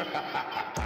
ha ha ha ha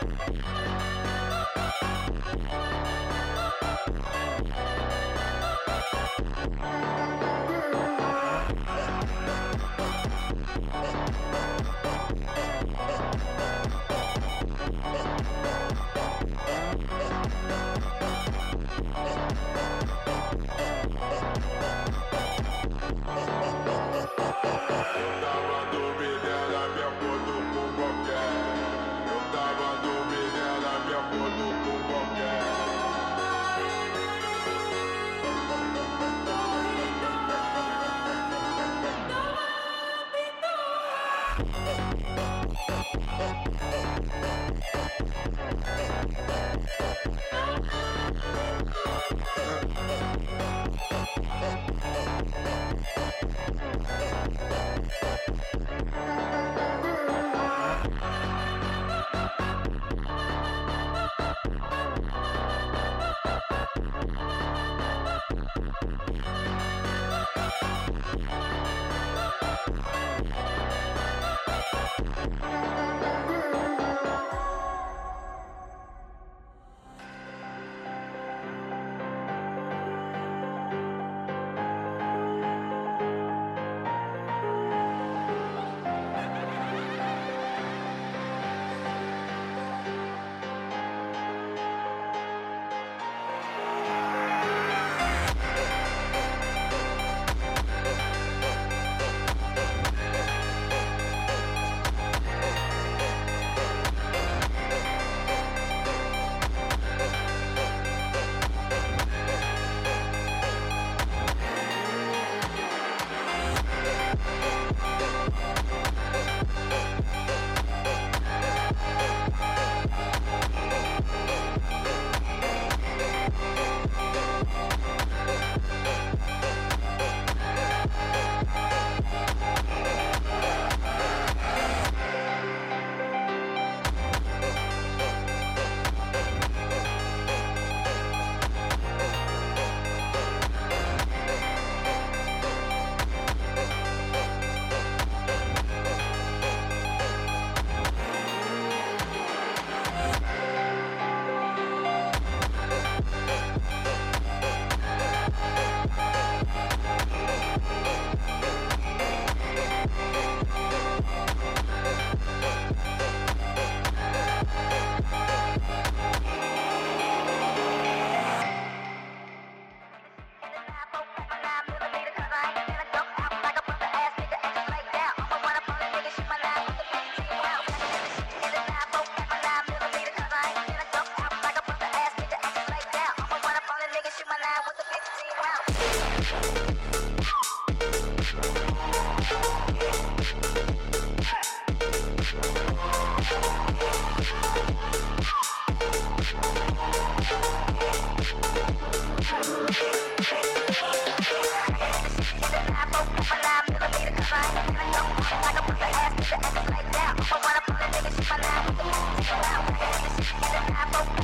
Oh.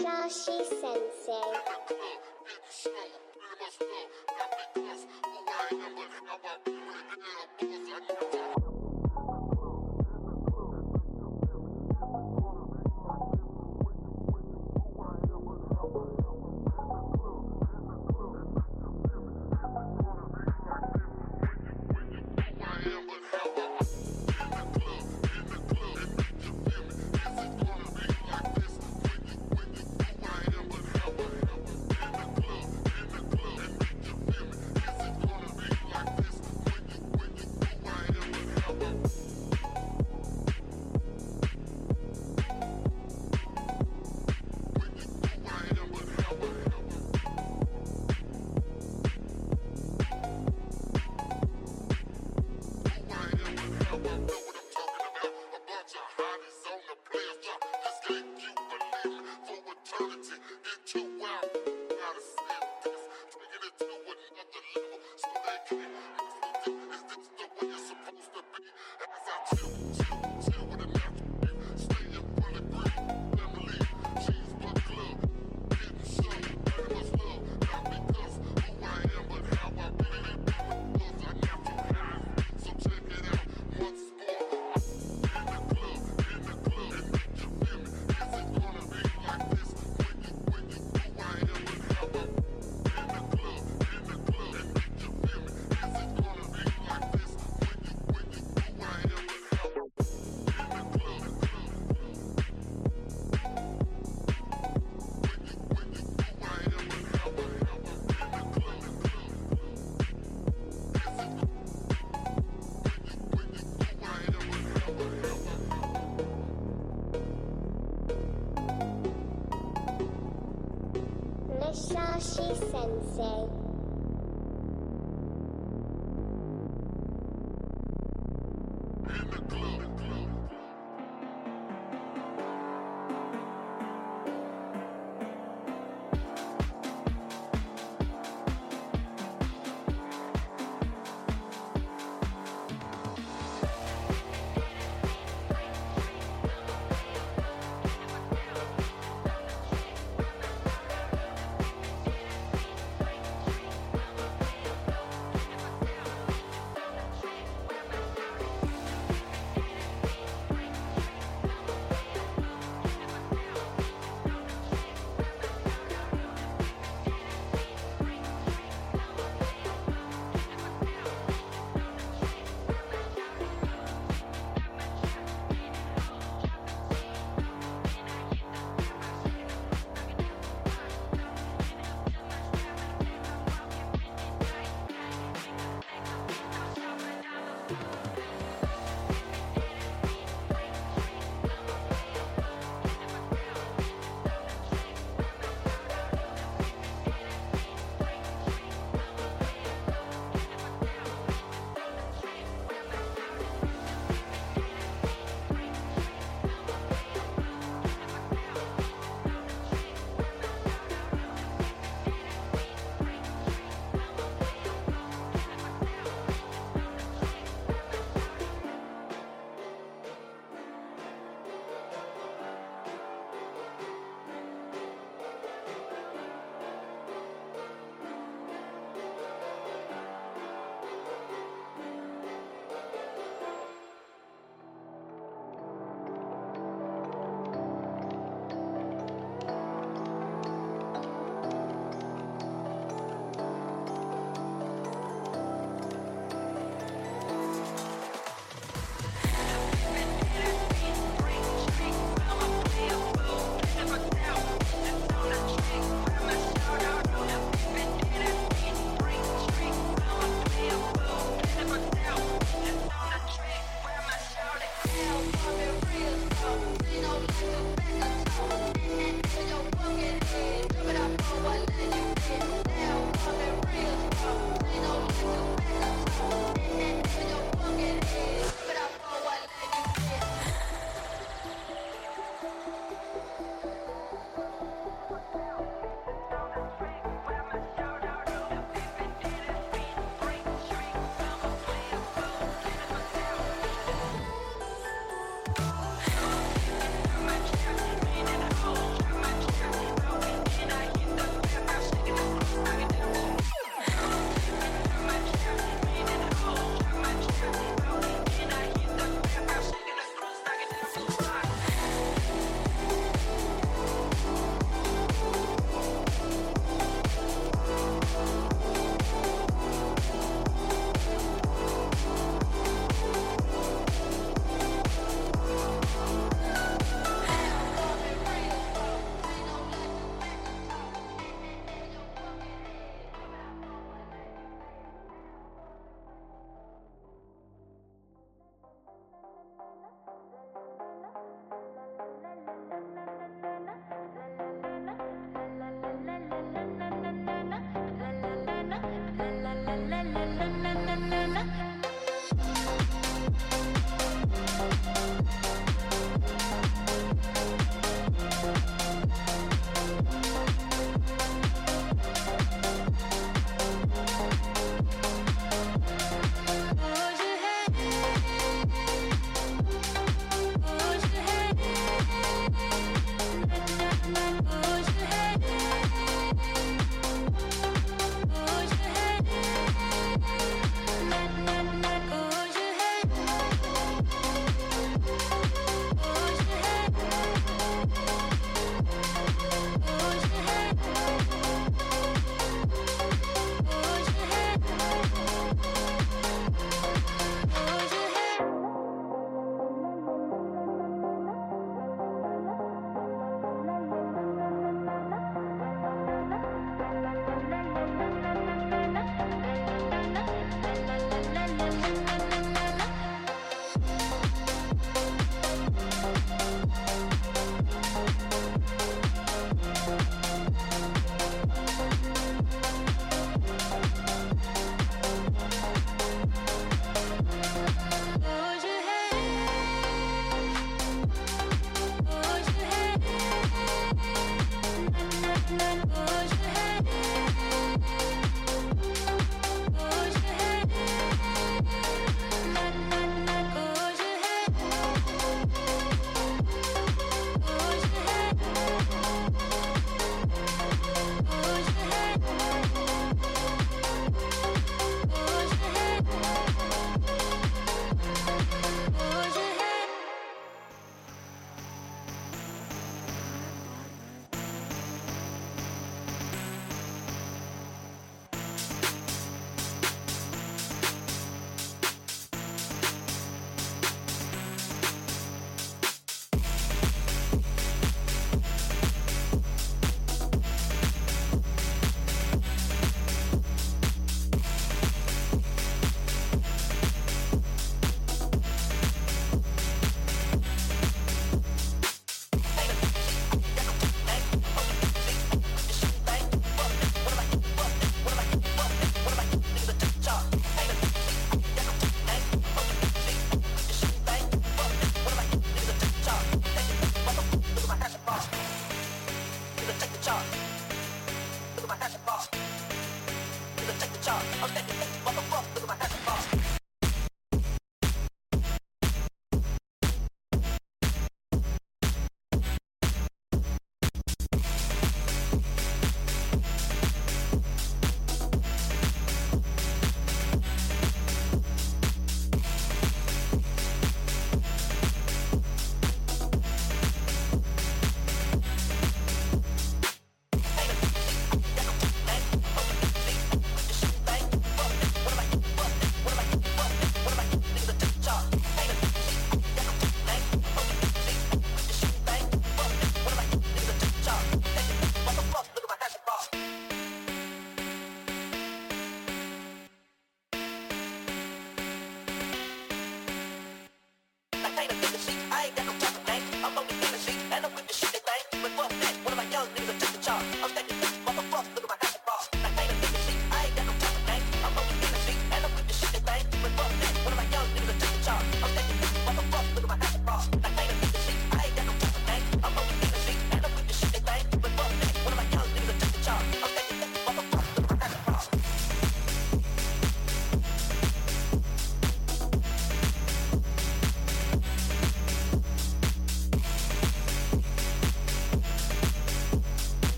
優しさ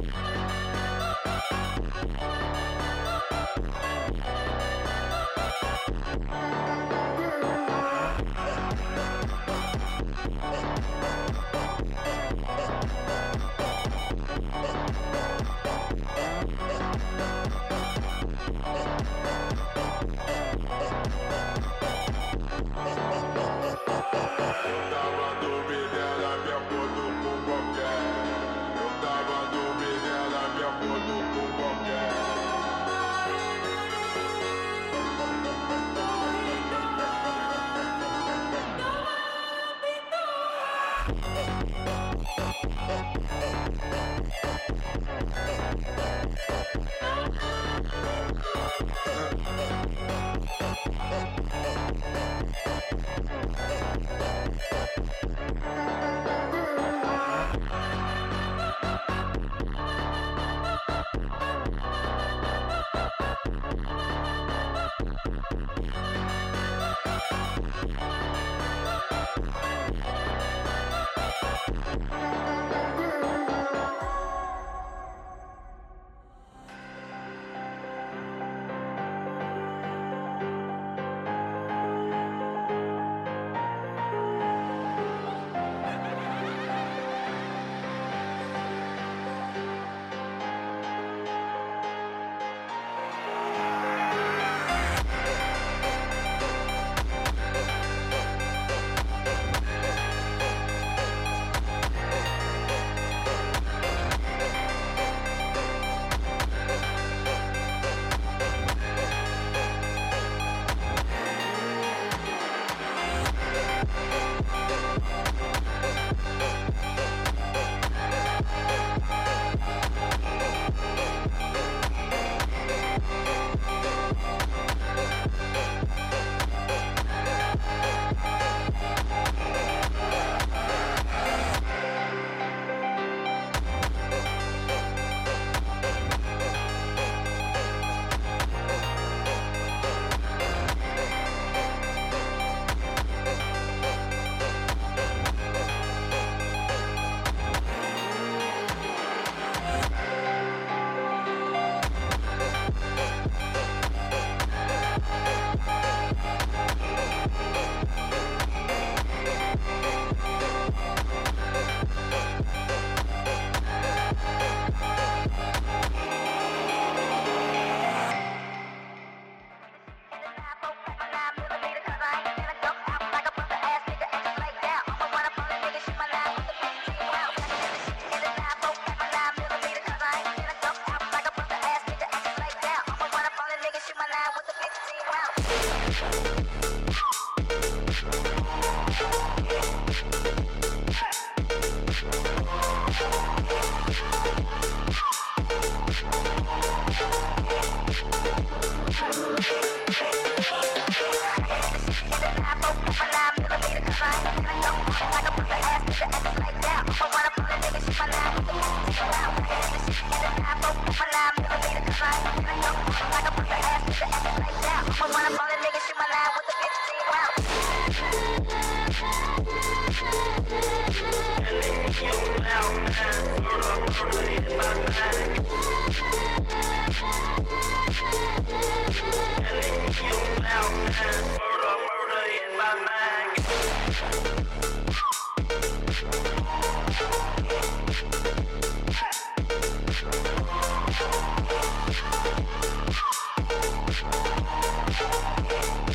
Bye.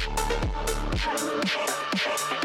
Thank you.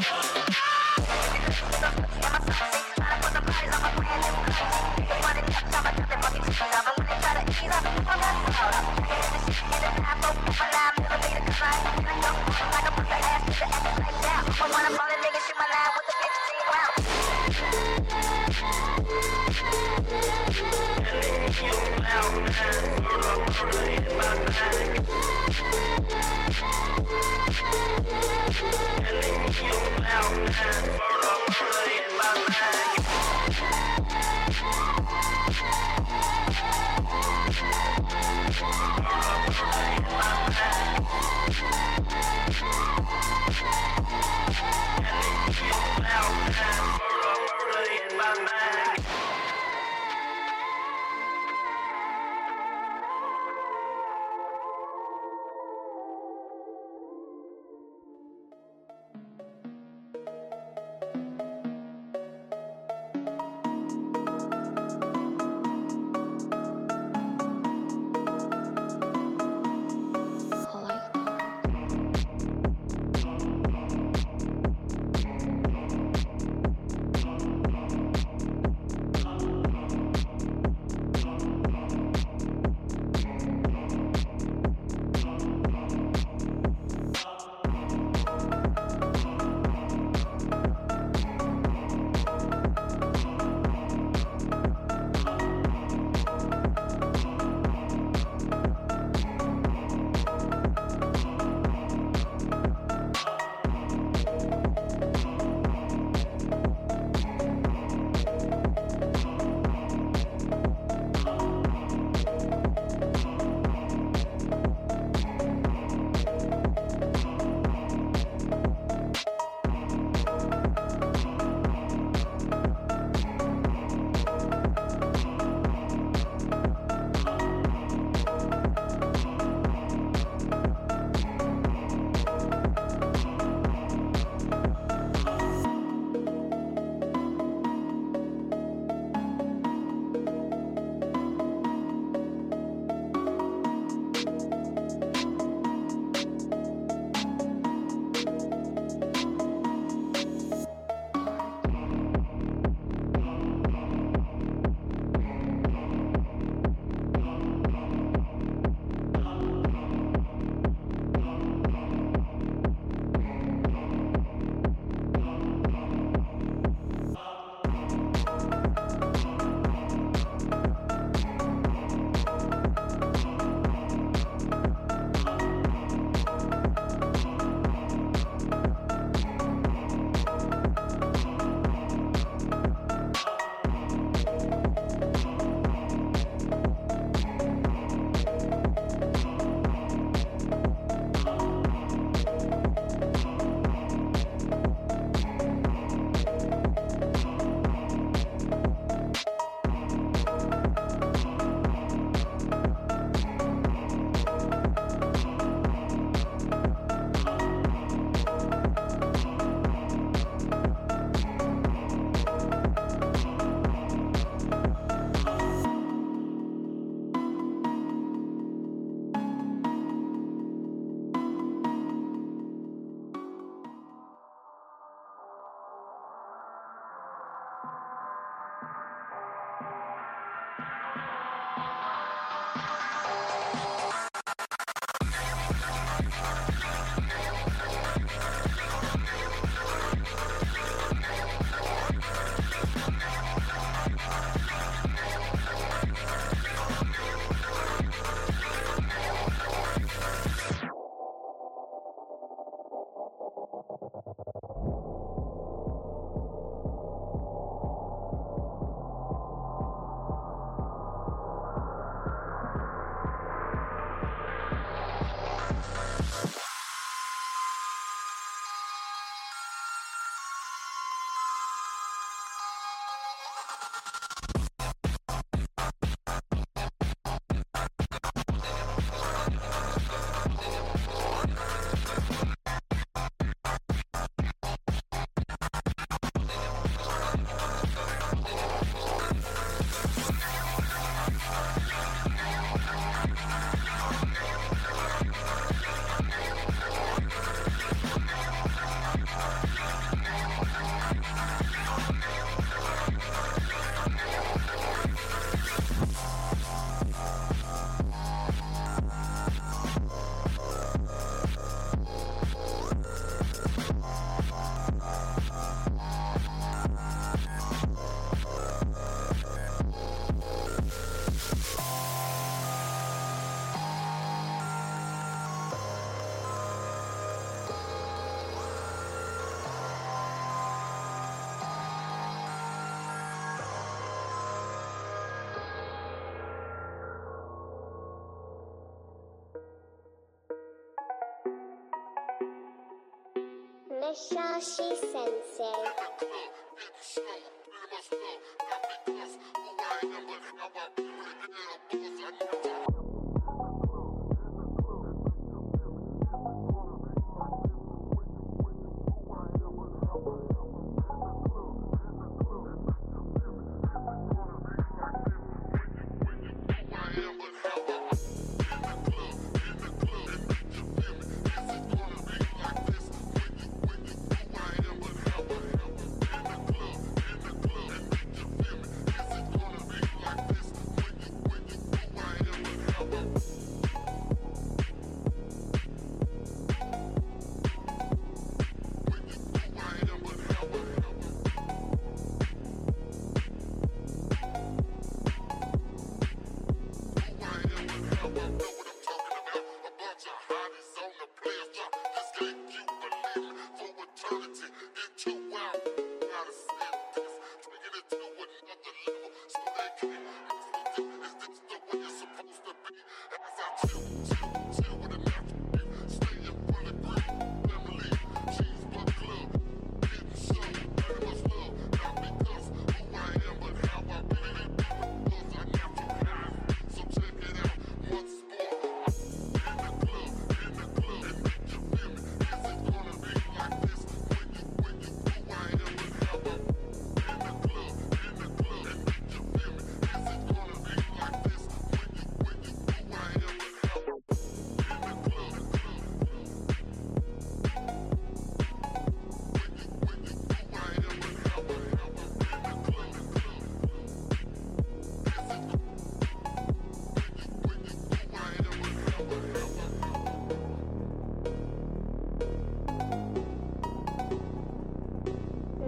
Toshi Sensei.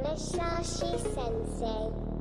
Musashi Sensei.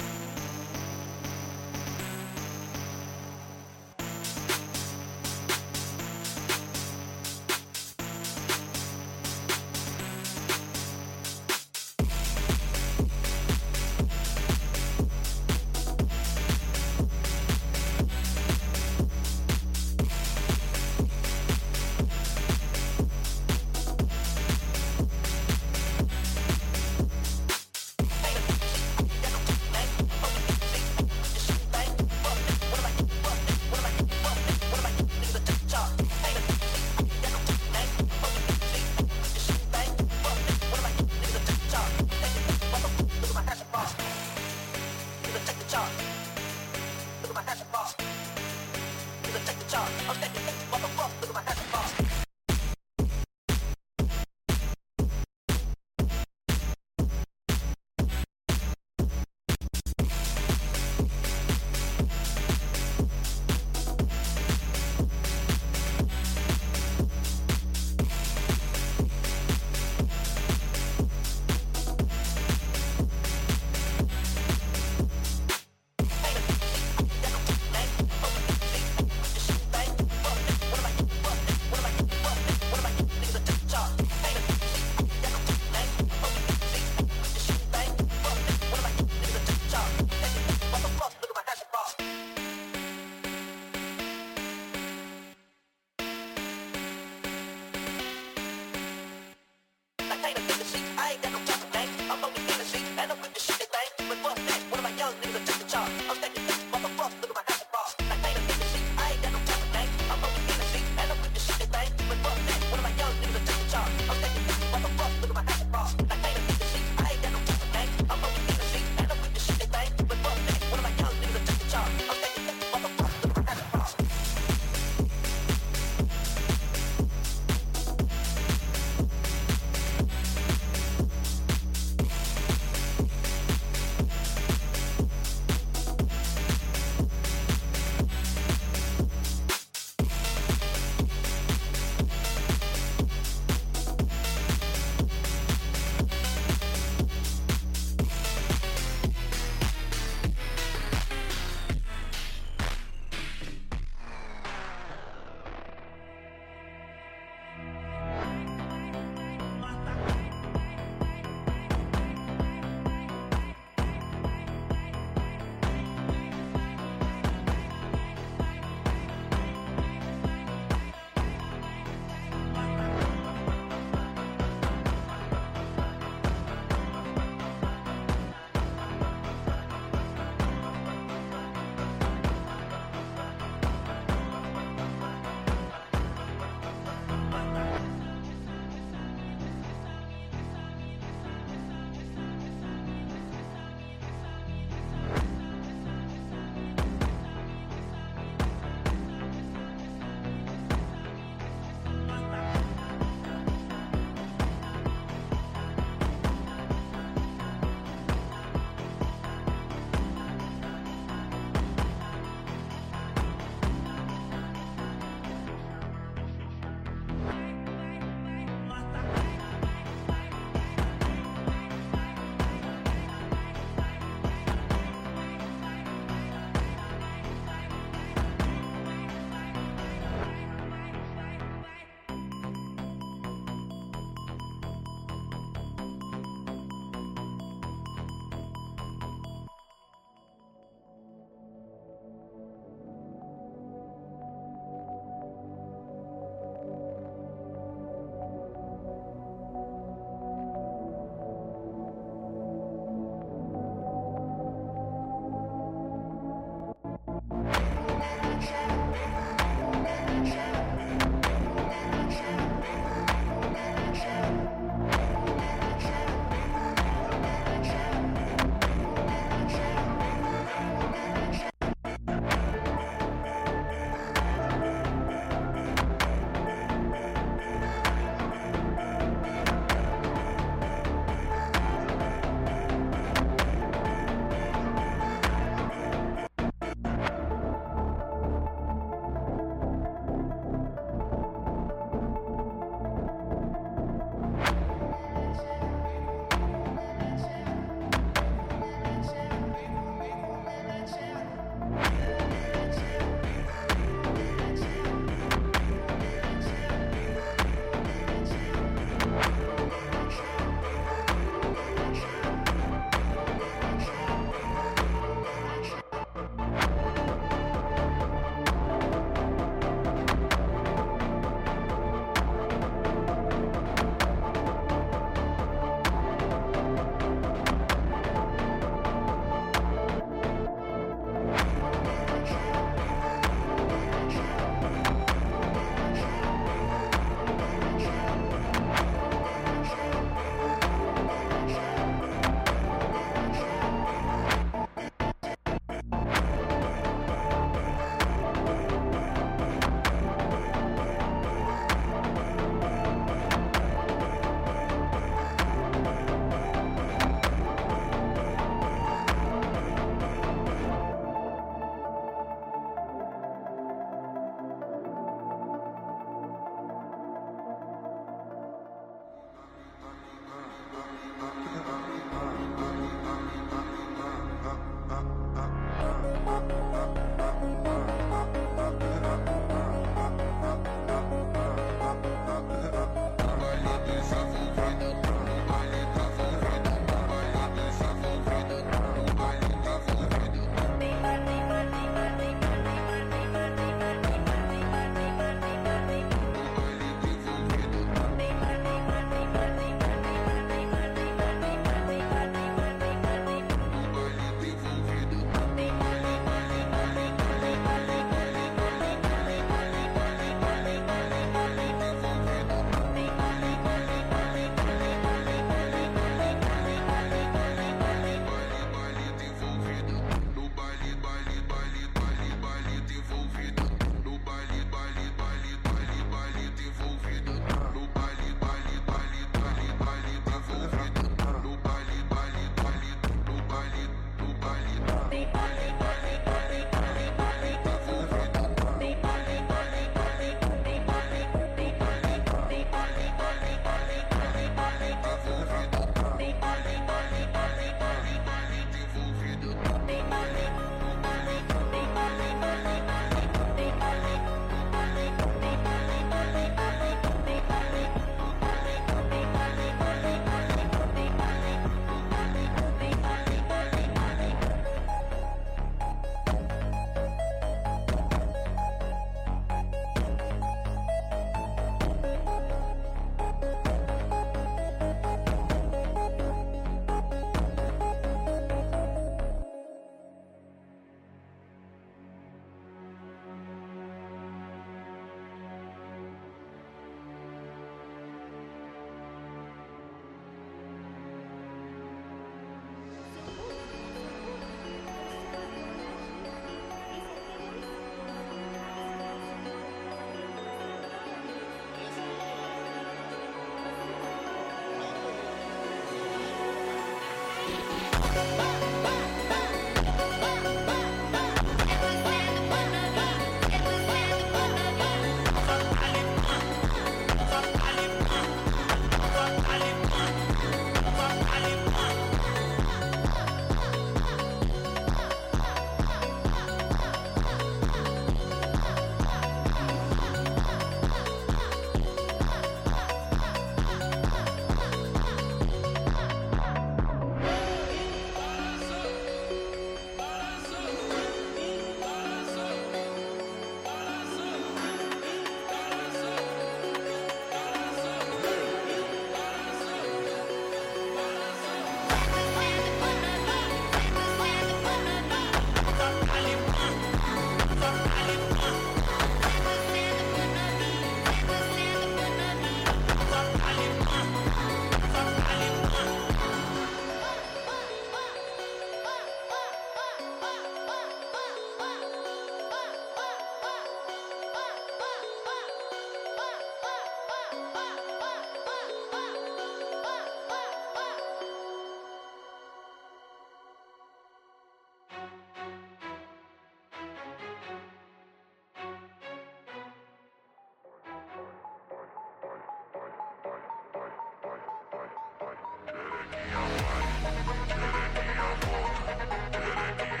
number